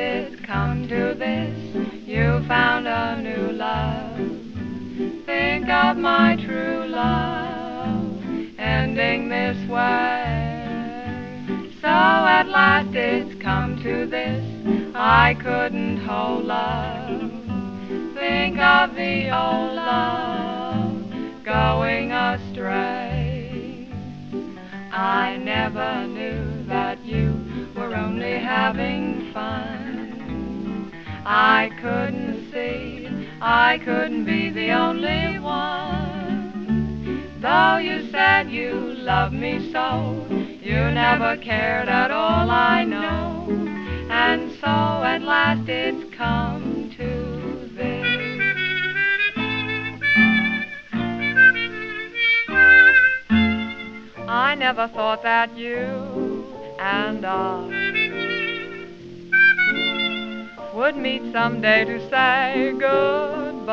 It's come to this, you found a new love. Think of my true love, ending this way. So at last it's come to this, I couldn't hold love. Think of the old love going astray. I never knew that you were only having I couldn't see, I couldn't be the only one. Though you said you loved me so, you never cared at all, I know. And so at last it's come to this. I never thought that you and I would meet someday to say goodbye.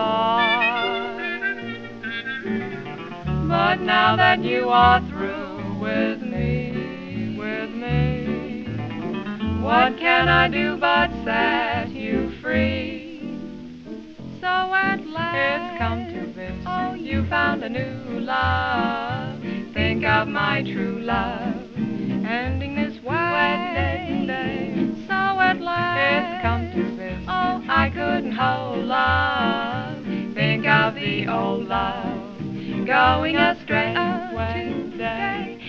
But now that you are through with me, with me, what can I do but set you free? So at last it's come to this. Oh, you found a new love. Think of my true love couldn't hold love. Think of the old love going astray.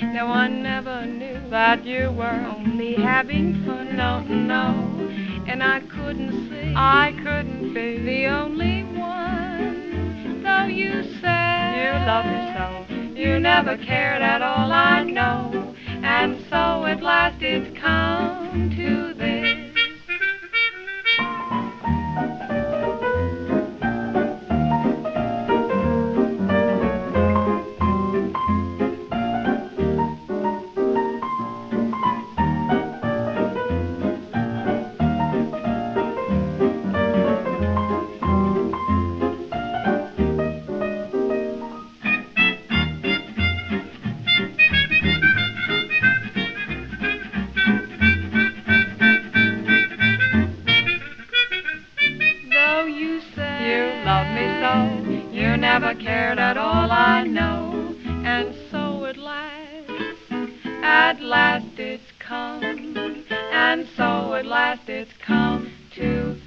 No one ever knew that you were only having fun. No, no, and I couldn't see. I couldn't be the only one. Though you said you love so, you never cared at all. I know, and so at last it's come to never cared at all, I know, and so at last, at last it's come, and so at last it's come to